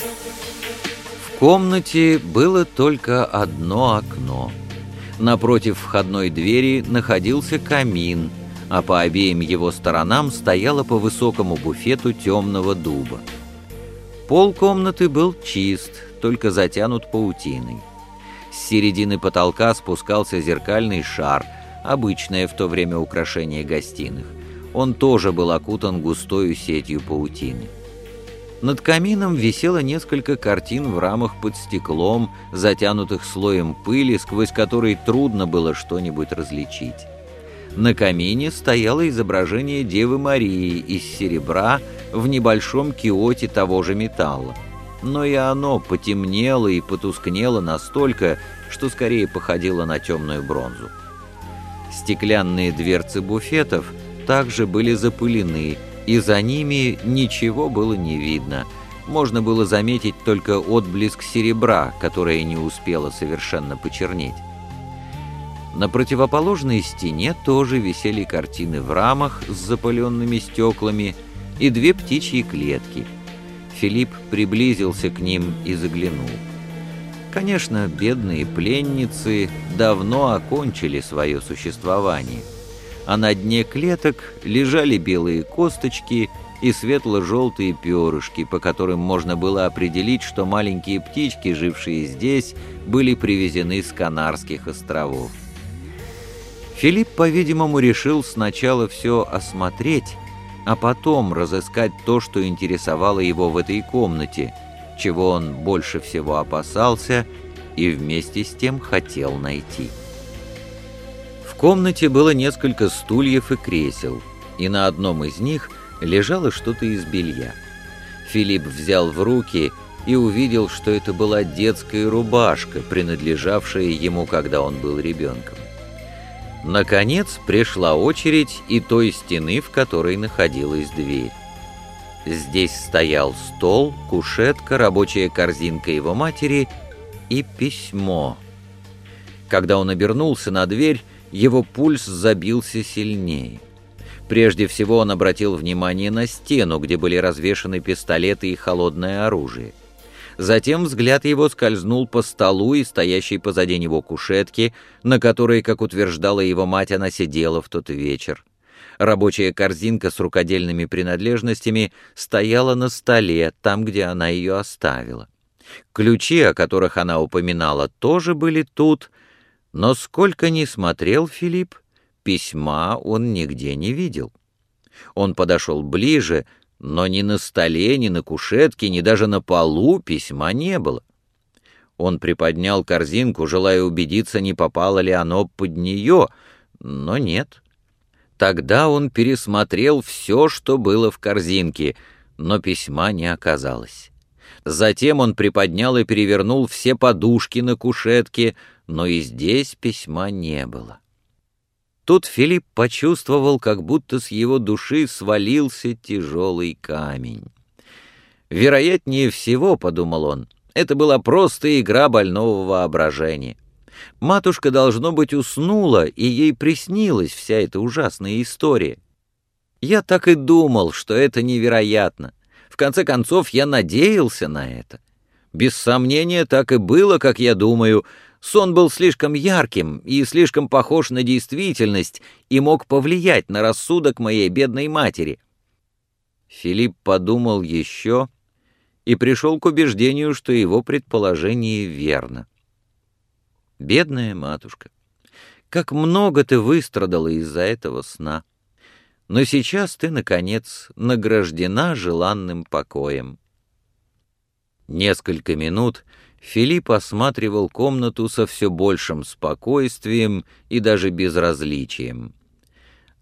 В комнате было только одно окно. Напротив входной двери находился камин, а по обеим его сторонам стояла по высокому буфету темного дуба. Пол комнаты был чист, только затянут паутиной. С середины потолка спускался зеркальный шар, обычное в то время украшение гостиных. Он тоже был окутан густою сетью паутины. Над камином висело несколько картин в рамах под стеклом, затянутых слоем пыли, сквозь который трудно было что-нибудь различить. На камине стояло изображение Девы Марии из серебра в небольшом киоте того же металла. Но и оно потемнело и потускнело настолько, что скорее походило на темную бронзу. Стеклянные дверцы буфетов также были запылены, и за ними ничего было не видно. Можно было заметить только отблеск серебра, которое не успело совершенно почернеть. На противоположной стене тоже висели картины в рамах с запыленными стеклами и две птичьи клетки. Филипп приблизился к ним и заглянул. Конечно, бедные пленницы давно окончили свое существование – а на дне клеток лежали белые косточки и светло-желтые перышки, по которым можно было определить, что маленькие птички, жившие здесь, были привезены с Канарских островов. Филипп, по-видимому, решил сначала все осмотреть, а потом разыскать то, что интересовало его в этой комнате, чего он больше всего опасался и вместе с тем хотел найти комнате было несколько стульев и кресел, и на одном из них лежало что-то из белья. Филипп взял в руки и увидел, что это была детская рубашка, принадлежавшая ему, когда он был ребенком. Наконец пришла очередь и той стены, в которой находилась дверь. Здесь стоял стол, кушетка, рабочая корзинка его матери и письмо. Когда он обернулся на дверь, его пульс забился сильнее. Прежде всего он обратил внимание на стену, где были развешаны пистолеты и холодное оружие. Затем взгляд его скользнул по столу и стоящей позади него кушетке, на которой, как утверждала его мать, она сидела в тот вечер. Рабочая корзинка с рукодельными принадлежностями стояла на столе, там, где она ее оставила. Ключи, о которых она упоминала, тоже были тут, но сколько ни смотрел Филипп, письма он нигде не видел. Он подошел ближе, но ни на столе, ни на кушетке, ни даже на полу письма не было. Он приподнял корзинку, желая убедиться, не попало ли оно под нее, но нет. Тогда он пересмотрел все, что было в корзинке, но письма не оказалось. Затем он приподнял и перевернул все подушки на кушетке, но и здесь письма не было. Тут Филипп почувствовал, как будто с его души свалился тяжелый камень. Вероятнее всего, — подумал он, — это была просто игра больного воображения. Матушка, должно быть, уснула, и ей приснилась вся эта ужасная история. Я так и думал, что это невероятно. В конце концов, я надеялся на это. Без сомнения, так и было, как я думаю, Сон был слишком ярким и слишком похож на действительность и мог повлиять на рассудок моей бедной матери. Филипп подумал еще и пришел к убеждению, что его предположение верно. Бедная матушка, как много ты выстрадала из-за этого сна. Но сейчас ты, наконец, награждена желанным покоем. Несколько минут — Филипп осматривал комнату со все большим спокойствием и даже безразличием.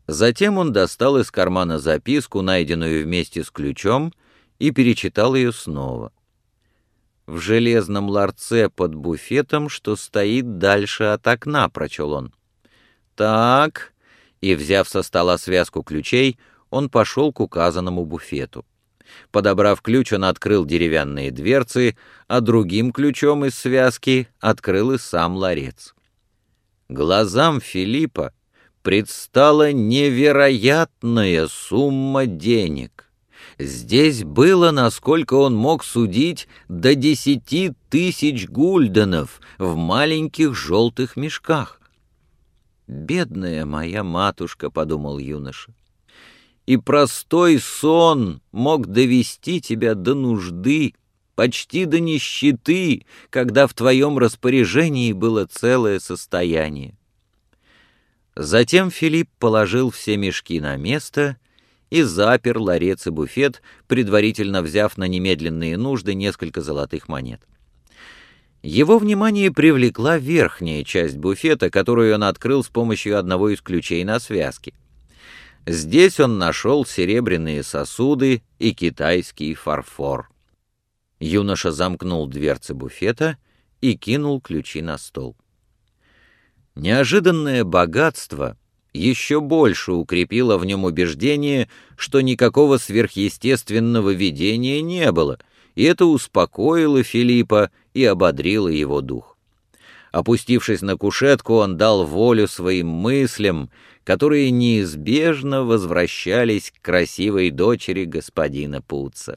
Затем он достал из кармана записку, найденную вместе с ключом, и перечитал ее снова. «В железном ларце под буфетом, что стоит дальше от окна», — прочел он. «Так...» И, взяв со стола связку ключей, он пошел к указанному буфету. Подобрав ключ, он открыл деревянные дверцы, а другим ключом из связки открыл и сам ларец. Глазам Филиппа предстала невероятная сумма денег. Здесь было, насколько он мог судить, до десяти тысяч гульденов в маленьких желтых мешках. «Бедная моя матушка», — подумал юноша, — «и простой сон мог довести тебя до нужды, почти до нищеты, когда в твоем распоряжении было целое состояние». Затем Филипп положил все мешки на место — и запер ларец и буфет, предварительно взяв на немедленные нужды несколько золотых монет. Его внимание привлекла верхняя часть буфета, которую он открыл с помощью одного из ключей на связке. Здесь он нашел серебряные сосуды и китайский фарфор. Юноша замкнул дверцы буфета и кинул ключи на стол. Неожиданное богатство — еще больше укрепило в нем убеждение, что никакого сверхъестественного видения не было, и это успокоило Филиппа и ободрило его дух. Опустившись на кушетку, он дал волю своим мыслям, которые неизбежно возвращались к красивой дочери господина Пуца.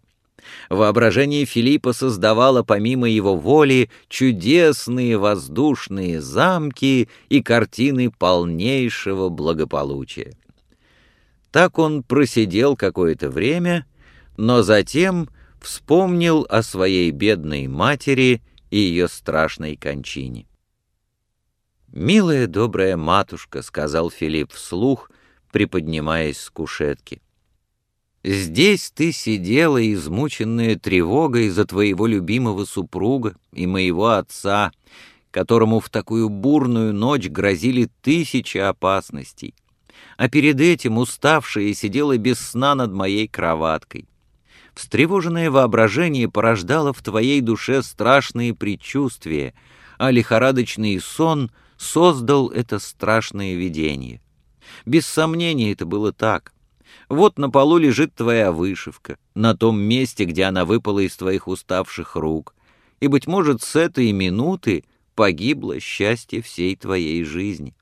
Воображение Филиппа создавало помимо его воли чудесные воздушные замки и картины полнейшего благополучия. Так он просидел какое-то время, но затем вспомнил о своей бедной матери и ее страшной кончине. «Милая добрая матушка», — сказал Филипп вслух, приподнимаясь с кушетки, — Здесь ты сидела, измученная тревогой за твоего любимого супруга и моего отца, которому в такую бурную ночь грозили тысячи опасностей. А перед этим уставшая сидела без сна над моей кроваткой. Встревоженное воображение порождало в твоей душе страшные предчувствия, а лихорадочный сон создал это страшное видение. Без сомнения, это было так — вот на полу лежит твоя вышивка, на том месте, где она выпала из твоих уставших рук, и, быть может, с этой минуты погибло счастье всей твоей жизни.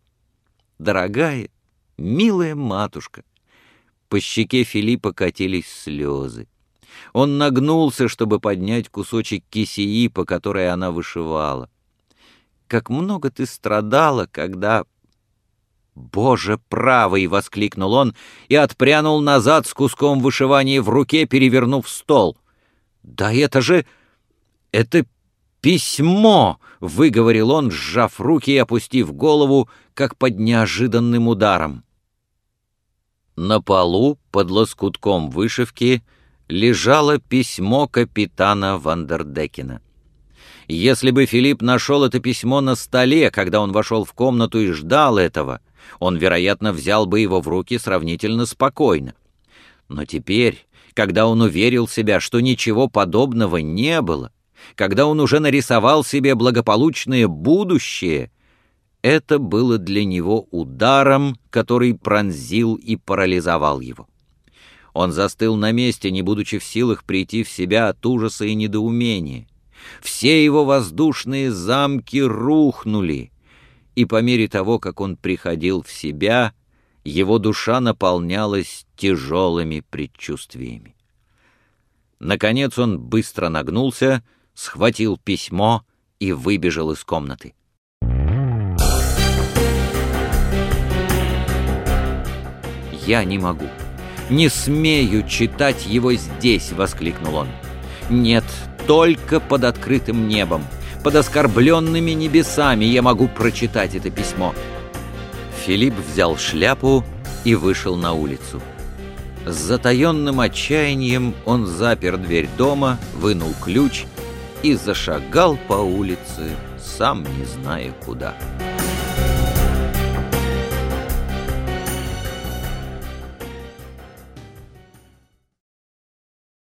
Дорогая, милая матушка, по щеке Филиппа катились слезы. Он нагнулся, чтобы поднять кусочек кисеи, по которой она вышивала. Как много ты страдала, когда «Боже правый!» — воскликнул он и отпрянул назад с куском вышивания в руке, перевернув стол. «Да это же... это письмо!» — выговорил он, сжав руки и опустив голову, как под неожиданным ударом. На полу, под лоскутком вышивки, лежало письмо капитана Вандердекена. Если бы Филипп нашел это письмо на столе, когда он вошел в комнату и ждал этого, он, вероятно, взял бы его в руки сравнительно спокойно. Но теперь, когда он уверил себя, что ничего подобного не было, когда он уже нарисовал себе благополучное будущее, это было для него ударом, который пронзил и парализовал его. Он застыл на месте, не будучи в силах прийти в себя от ужаса и недоумения. Все его воздушные замки рухнули, и по мере того, как он приходил в себя, его душа наполнялась тяжелыми предчувствиями. Наконец он быстро нагнулся, схватил письмо и выбежал из комнаты. «Я не могу, не смею читать его здесь!» — воскликнул он. «Нет, только под открытым небом!» под оскорбленными небесами я могу прочитать это письмо». Филипп взял шляпу и вышел на улицу. С затаенным отчаянием он запер дверь дома, вынул ключ и зашагал по улице, сам не зная куда.